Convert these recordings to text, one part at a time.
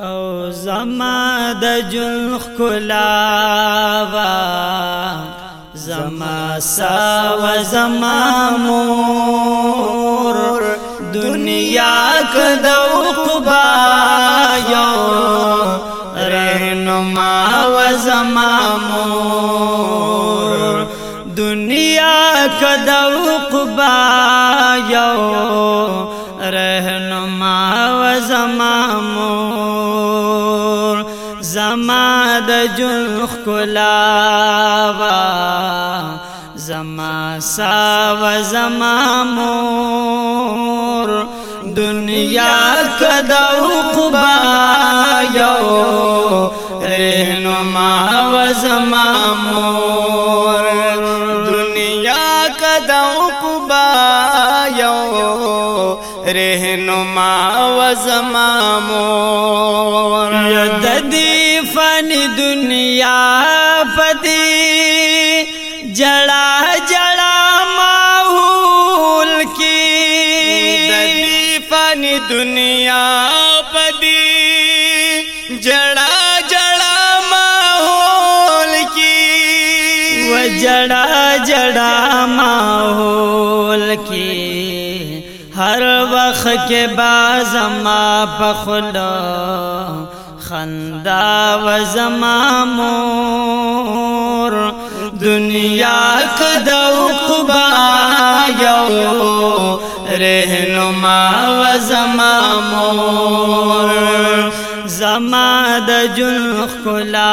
او زما د جون خلا وا زما سا و زما مور دنیا کد عقبا یو رهنما و زما مور دنیا کد عقبا یو رهنما و زما مور جن خلا وا زما سا و زما مور دنیا کدا او خبا یو رهن ما و زما مور دنیا کدا او خبا یو رہنما ماؤ سم ددی فن دنیا پدی جڑا جڑا ماحول کی فن دنیا پدی جڑا جڑا کی وہ جڑا جڑا ماحول هر وخت کې باز ما پخلا خندا و زما مور دنیا کد عقبا یو رهنما و زما مور زما د جن خلا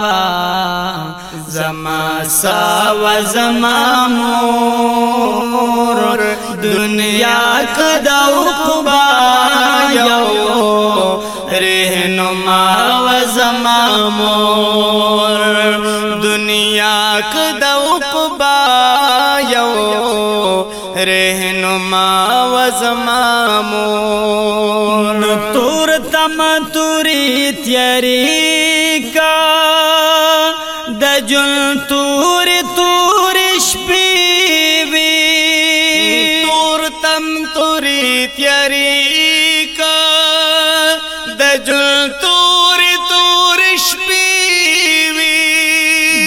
و زما سا و زما مور دنیا کدا یو کے و زما مور دنیا کدا کے دفبا رہنما مور تور تم توری کا دی تیاری کا د جون تور تور شپې وي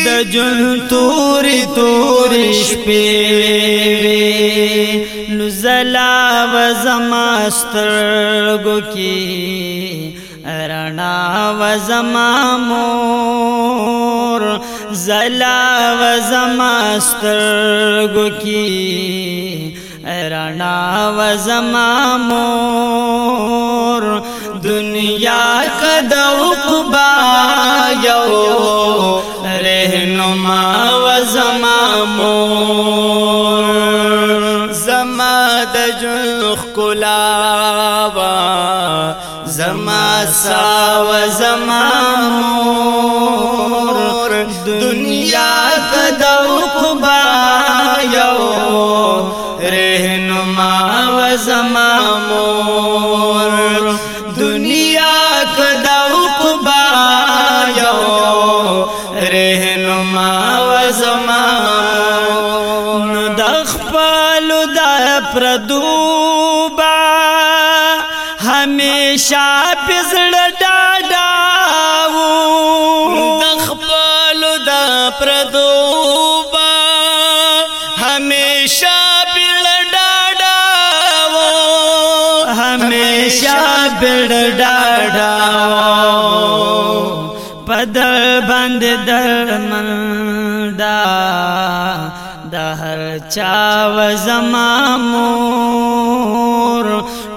د جون تور تور شپې نو زلا و زماسترګو کې رڼا و زمامور زلا و زماسترګو کې رڼا و زما مور دنیا کد عقبا یو رهنما و زما مور زما د جخ کلا و زما سا و زما زما مور دنیا کدا عقبا یو رهنما و زما نو د خپل د پردوبا همیشه پزړه بیڑ ڈاڑا پدر بند درمن دا دا هر چاو زمامور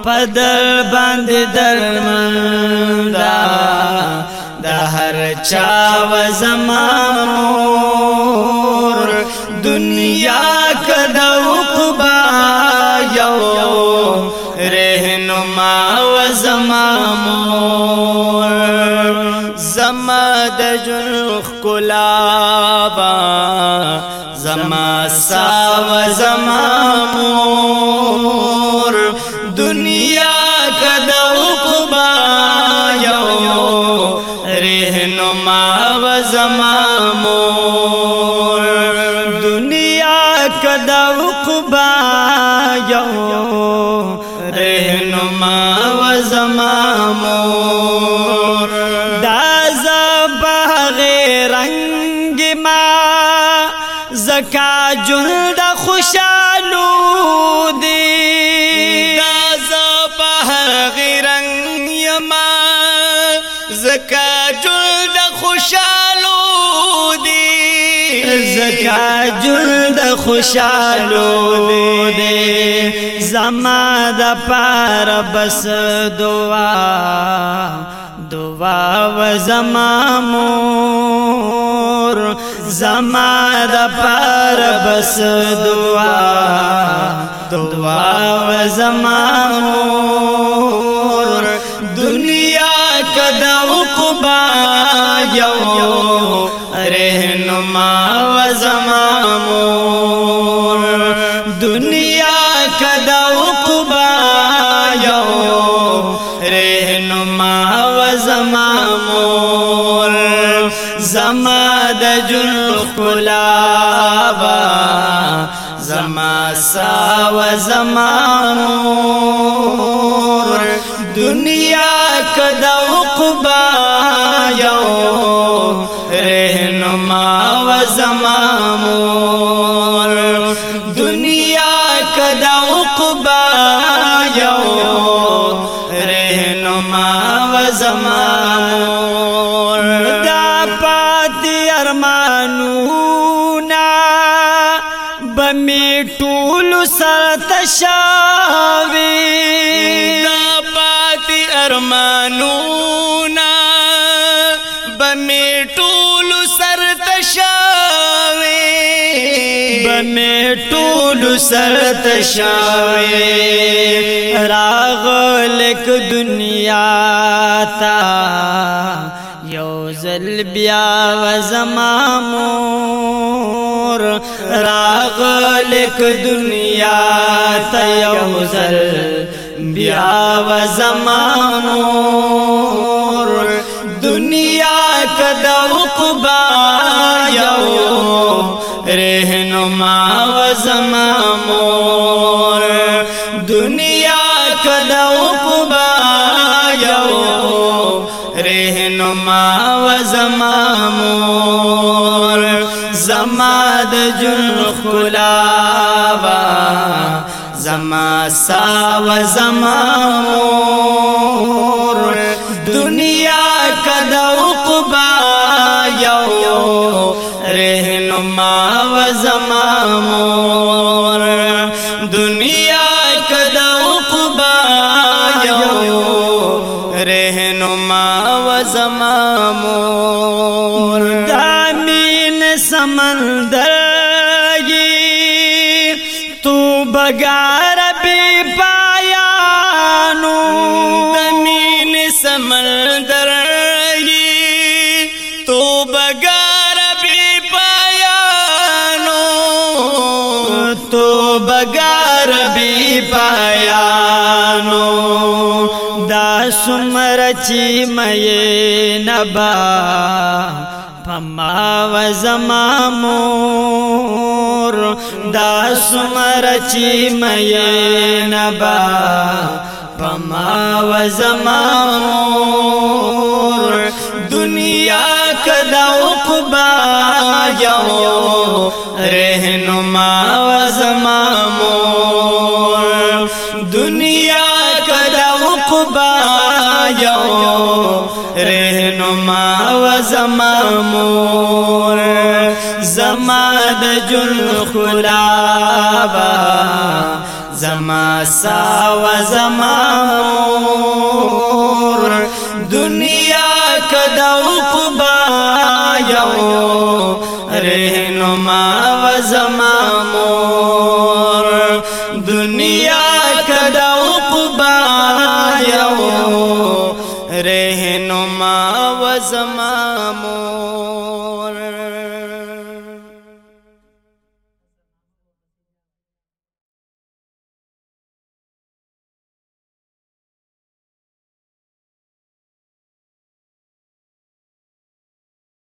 پدر بند درمن دا دا هر چاو زمامور دنیا کدو قبا یو نو ما و زما مور زما د جنخ کلا با زما سا و زما مور زکا جل د خوشالو دی زکا جل د خوشالو دی زما د پار بس دعا دعا و زما مور زما د پار بس دعا دعا و زما مور یو رهنما و زمامور دنیا کدا عقبا یو رهنما و زمامور زما د جن خلابا زما سا و زمامور دنیا کدا عقبا یو رهنما و زمامور دنیا کدا عقبا یو رهنما و زمامور دا پات ارمانونا بمی ټول سر تشا ب میں ٹول شرطے بول سر تشہی راگلک دنیا تا توزل بیا و زمام راگلک دنیا تا تل بیا و زمانو دنیا کدا عقبا یو رہنما و زمانو دنیا ہما سا وم دنیا یو کدبا رہنماؤ زم دنیا کد یو رہنما و زم دمند تو بگا مگر بھی بیانو دا سمرچی مئے نبا پما و زمامور دا سمرچی مئے نبا پما و زمامور دنیا کدا یو رہنما و زمامور زما مور زما د جل خلابا زما سا و زما مور دنیا کدا عقبا یو رهنما و زما رہنما و زمامور